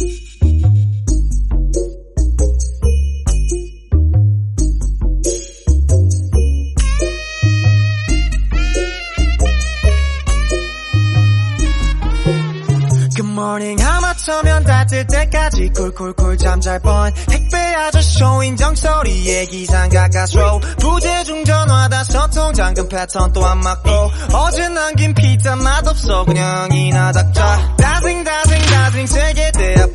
굿 머닝 하마터면 다들 때까지 쿨쿨쿨 잠잘 뻔. 택배 아저씨 인정 소리에 기상가가쇼 부재중 전화다 소통 잠금 패턴 또 안 맞고. 어제 남긴 피자 맛없어 그냥 이나 닥자. 다생다생다생 세계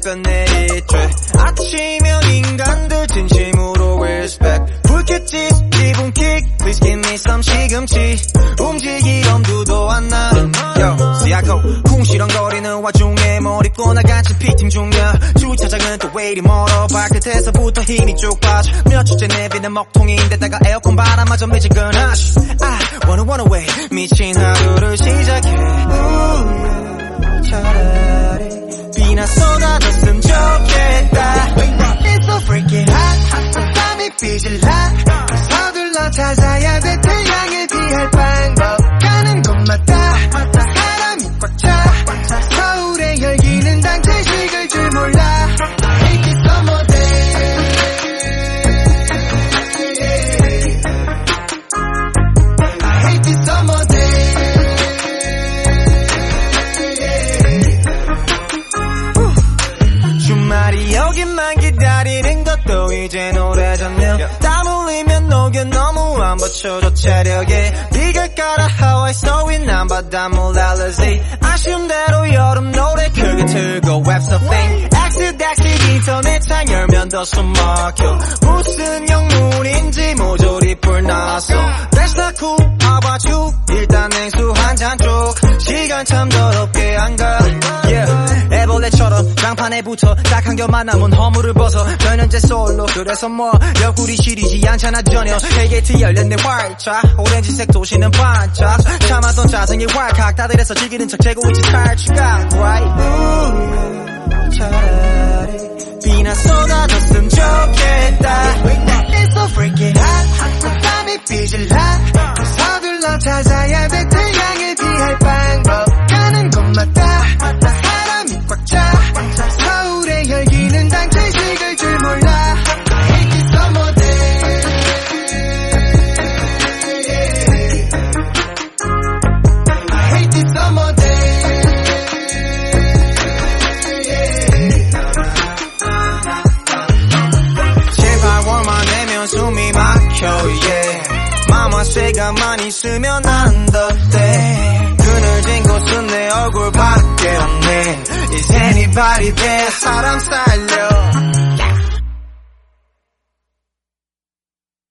대학변 내리 쬐 아침면 인간들 진심으로 respect. 불쾌지 기분 킥 Please give me some 시금치. 움직이 엄두도 안나 Yo, 시야코 궁시렁거리는 와중에 머리 꼬 나간 채 피팅 중이야. 주차장은 또 왜 이리 멀어. 발끝에서부터 힘이 쭉 빠져. 몇 주째 내비는 먹통인데다가 에어컨 바람마저 미지근하시 I wanna wanna way 미친 하루를 시작해. Ooh, 차라리 비나 쏟아졌으면 좋겠다 It's so freaking hot 땀이 삐질 이제 오래졌네 땀 흘리면 녹여 너무 안 받쳐줘 체력에. 네가 깔아 하와이 소위 난 바닷물 알러지 아쉬운 대로 여름 노래 크게 틀고 웹서핑 엑스덱스 인터넷 창 열면 더 숨막혀. 무슨 영문인지 모조리 cool how about you. 일단 냉수 한 잔 쪽. 시간 참 더럽게 안가. Yeah. 애벌레처럼 장판에 붙어 딱 한 겹만 남은 허물을 벗어. 변현재 솔로 그래서 뭐 옆구리 시리지 않잖아 전혀. Hell gate 열렸네 활짝 오렌지색 도시는 반짝 참았던 짜증이 왈칵 다들 애써 즐기는 척 재고 있지 탈출각 차라리 비나 쏟아졌으면 좋겠다. It's so freaking hot. 땀이 삐질 나 서둘러 찾아야 돼. 태양에 비할 방법. 가는 곳마다 막혀 yeah. 마마쇠가만 있으면 안 덥대. 그늘진 곳은 내 얼굴밖에 없네. Is anybody there 사람 살려